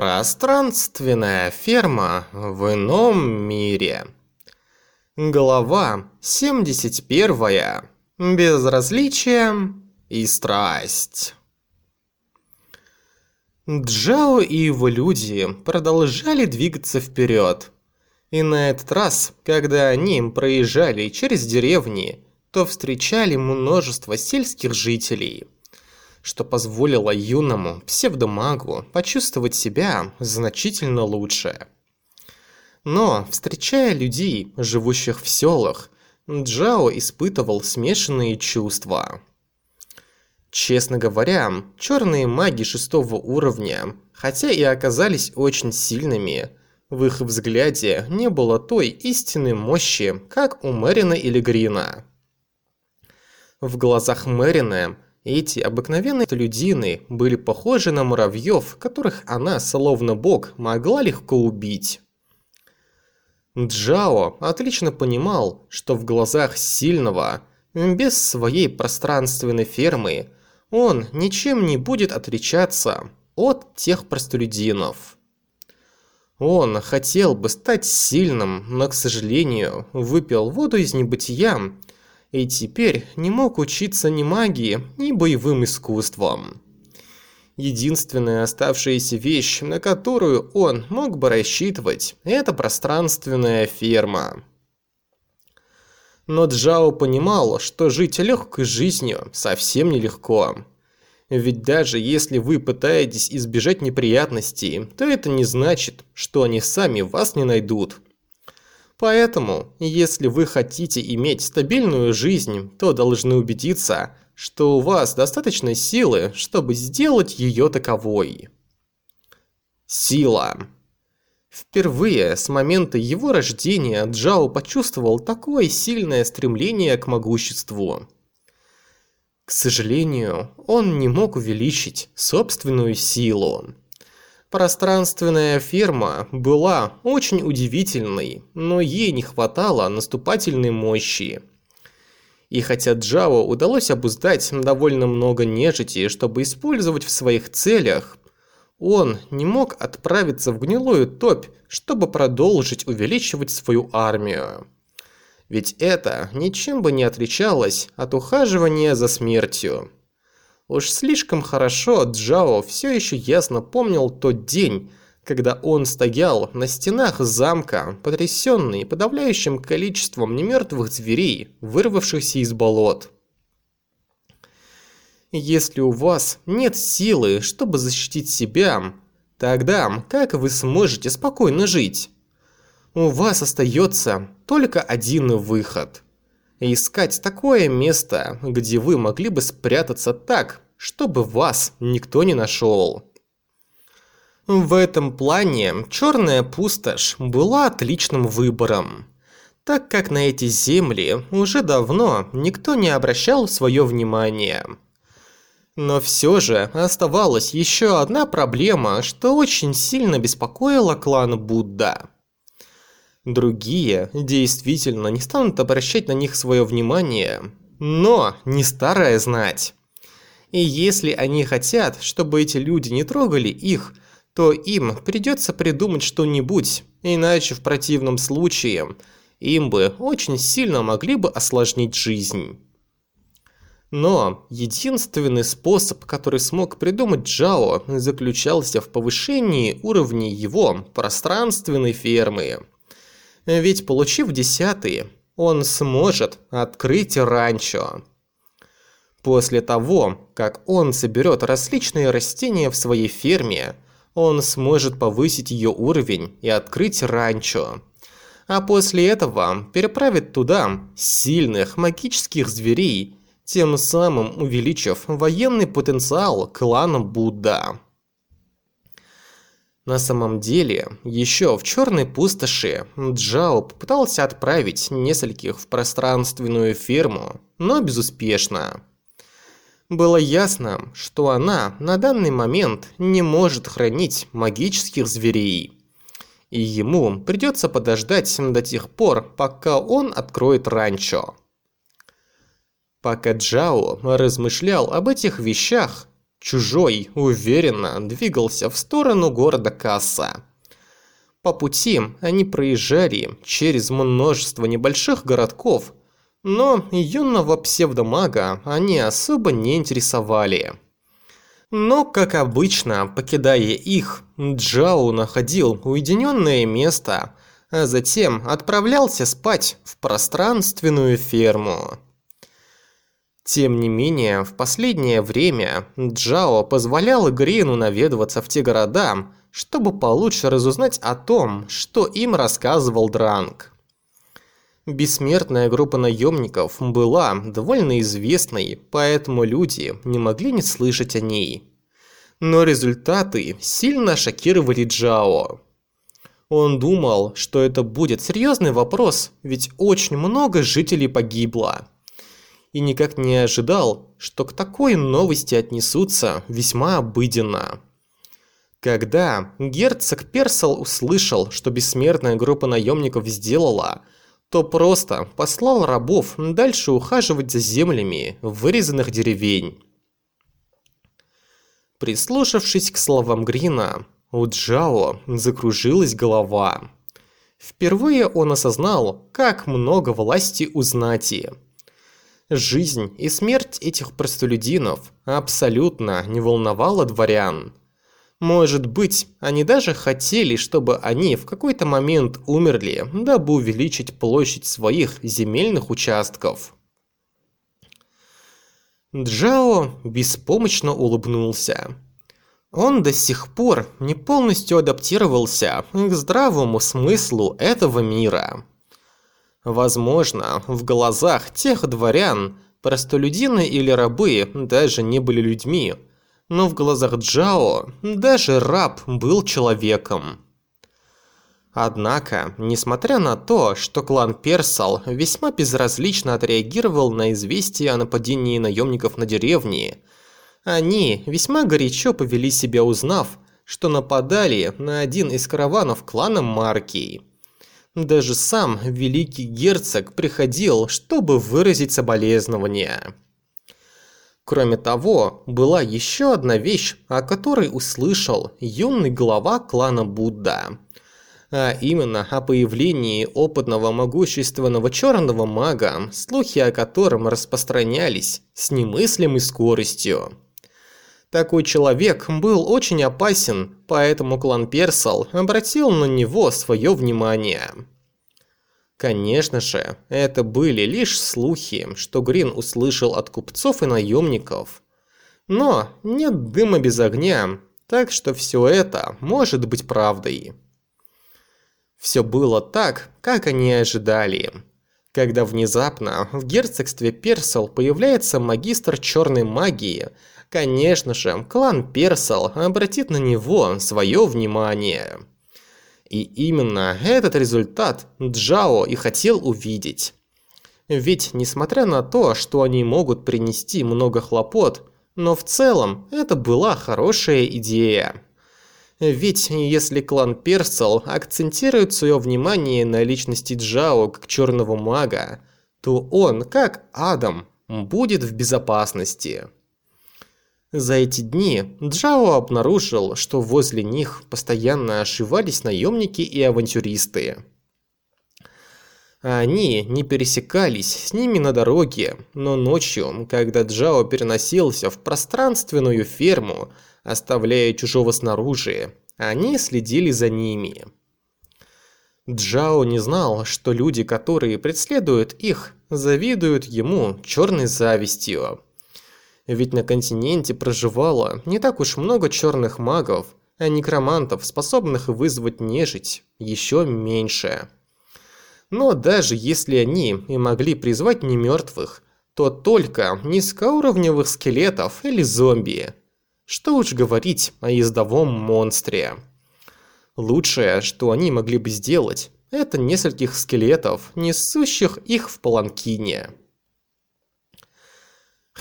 Пространственная ферма в ином мире. Глава 71. Безразличие и страсть. Джао и его люди продолжали двигаться вперед. И на этот раз, когда они проезжали через деревни, то встречали множество сельских жителей – что позволило юному псевдомагу почувствовать себя значительно лучше. Но, встречая людей, живущих в селах, Джао испытывал смешанные чувства. Честно говоря, черные маги шестого уровня, хотя и оказались очень сильными, в их взгляде не было той истинной мощи, как у Мэрина или Грина. В глазах Мэрина эти обыкновенные людины были похожи на муравьев, которых она, словно бог, могла легко убить. Джао отлично понимал, что в глазах сильного, без своей пространственной фермы, он ничем не будет отличаться от тех простолюдинов. Он хотел бы стать сильным, но, к сожалению, выпил воду из небытия и теперь не мог учиться ни магии, ни боевым искусствам. Единственная оставшаяся вещь, на которую он мог бы рассчитывать, это пространственная ферма. Но Джао понимал, что жить легкой жизнью совсем нелегко. Ведь даже если вы пытаетесь избежать неприятностей, то это не значит, что они сами вас не найдут. Поэтому, если вы хотите иметь стабильную жизнь, то должны убедиться, что у вас достаточно силы, чтобы сделать ее таковой. Сила. Впервые с момента его рождения Джао почувствовал такое сильное стремление к могуществу. К сожалению, он не мог увеличить собственную силу. Пространственная ферма была очень удивительной, но ей не хватало наступательной мощи. И хотя Джао удалось обуздать довольно много нежити, чтобы использовать в своих целях, он не мог отправиться в гнилую топь, чтобы продолжить увеличивать свою армию. Ведь это ничем бы не отличалось от ухаживания за смертью. Уж слишком хорошо Джао все еще ясно помнил тот день, когда он стоял на стенах замка, потрясенный подавляющим количеством немертвых зверей, вырвавшихся из болот. Если у вас нет силы, чтобы защитить себя, тогда как вы сможете спокойно жить? У вас остается только один выход – искать такое место, где вы могли бы спрятаться так, чтобы вас никто не нашел. В этом плане черная пустошь была отличным выбором, так как на эти земли уже давно никто не обращал свое внимание. Но все же оставалась еще одна проблема, что очень сильно беспокоила клан Будда. Другие действительно не станут обращать на них свое внимание, но не старая знать. И если они хотят, чтобы эти люди не трогали их, то им придется придумать что-нибудь, иначе в противном случае им бы очень сильно могли бы осложнить жизнь. Но единственный способ, который смог придумать Джао, заключался в повышении уровня его пространственной фермы. Ведь получив десятые, он сможет открыть ранчо. После того, как он соберет различные растения в своей ферме, он сможет повысить ее уровень и открыть ранчо. А после этого переправит туда сильных магических зверей, тем самым увеличив военный потенциал клана Будда. На самом деле, еще в черной пустоши Джао попытался отправить нескольких в пространственную ферму, но безуспешно. Было ясно, что она на данный момент не может хранить магических зверей. И ему придется подождать до тех пор, пока он откроет ранчо. Пока Джао размышлял об этих вещах, Чужой уверенно двигался в сторону города Касса. По пути они проезжали через множество небольших городков, но юного псевдомага они особо не интересовали. Но, как обычно, покидая их, Джао находил уединенное место, а затем отправлялся спать в пространственную ферму. Тем не менее, в последнее время Джао позволял Грину наведываться в те города, чтобы получше разузнать о том, что им рассказывал Дранг. Бессмертная группа наемников была довольно известной, поэтому люди не могли не слышать о ней. Но результаты сильно шокировали Джао. Он думал, что это будет серьезный вопрос, ведь очень много жителей погибло. И никак не ожидал, что к такой новости отнесутся весьма обыденно. Когда герцог Персел услышал, что бессмертная группа наемников сделала – то просто послал рабов дальше ухаживать за землями вырезанных деревень. Прислушавшись к словам Грина, у Джао закружилась голова. Впервые он осознал, как много власти у знати. Жизнь и смерть этих простолюдинов абсолютно не волновала дворян. Может быть, они даже хотели, чтобы они в какой-то момент умерли, дабы увеличить площадь своих земельных участков. Джао беспомощно улыбнулся. Он до сих пор не полностью адаптировался к здравому смыслу этого мира. Возможно, в глазах тех дворян простолюдины или рабы даже не были людьми, но в глазах Джао даже раб был человеком. Однако, несмотря на то, что клан Персал весьма безразлично отреагировал на известие о нападении наемников на деревни, они весьма горячо повели себя, узнав, что нападали на один из караванов клана Маркий. Даже сам великий герцог приходил, чтобы выразить соболезнования. Кроме того, была еще одна вещь, о которой услышал юный глава клана Будда. А именно о появлении опытного могущественного черного мага, слухи о котором распространялись с немыслимой скоростью. Такой человек был очень опасен, поэтому клан Персал обратил на него свое внимание. Конечно же, это были лишь слухи, что Грин услышал от купцов и наемников. Но нет дыма без огня, так что все это может быть правдой. Все было так, как они ожидали. Когда внезапно в герцогстве Персал появляется магистр черной магии, конечно же, клан Персал обратит на него свое внимание. И именно этот результат Джао и хотел увидеть. Ведь, несмотря на то, что они могут принести много хлопот, но в целом это была хорошая идея. Ведь если клан Персел акцентирует свое внимание на личности Джао как черного мага, то он, как Адам, будет в безопасности. За эти дни Джао обнаружил, что возле них постоянно ошивались наемники и авантюристы. Они не пересекались с ними на дороге, но ночью, когда Джао переносился в пространственную ферму, оставляя чужого снаружи, они следили за ними. Джао не знал, что люди, которые преследуют их, завидуют ему черной завистью. Ведь на континенте проживало не так уж много черных магов, а некромантов, способных вызвать нежить, еще меньше. Но даже если они и могли призвать немертвых, то только низкоуровневых скелетов или зомби. Что уж говорить о ездовом монстре. Лучшее, что они могли бы сделать, это нескольких скелетов, несущих их в паланкине.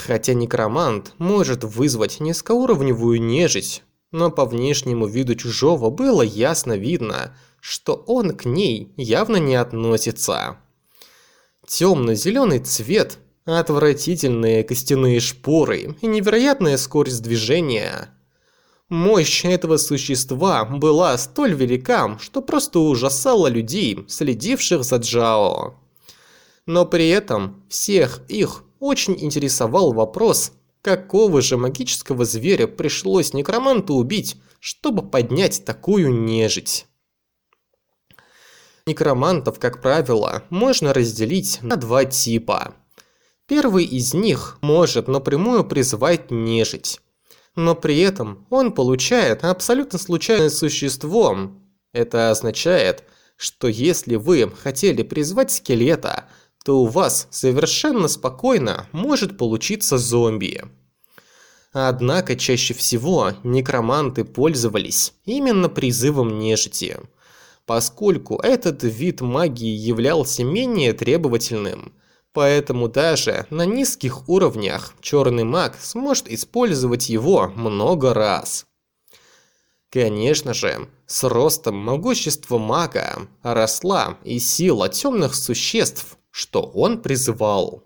Хотя некромант может вызвать низкоуровневую нежить, но по внешнему виду чужого было ясно видно, что он к ней явно не относится. Темно-зеленый цвет, отвратительные костяные шпоры и невероятная скорость движения. Мощь этого существа была столь велика, что просто ужасала людей, следивших за Джао. Но при этом всех их очень интересовал вопрос, какого же магического зверя пришлось некроманту убить, чтобы поднять такую нежить. Некромантов, как правило, можно разделить на два типа. Первый из них может напрямую призывать нежить. Но при этом он получает абсолютно случайное существо. Это означает, что если вы хотели призвать скелета, то у вас совершенно спокойно может получиться зомби. Однако чаще всего некроманты пользовались именно призывом нежити – поскольку этот вид магии являлся менее требовательным. Поэтому даже на низких уровнях черный маг сможет использовать его много раз. Конечно же, с ростом могущества мага росла и сила темных существ, что он призывал.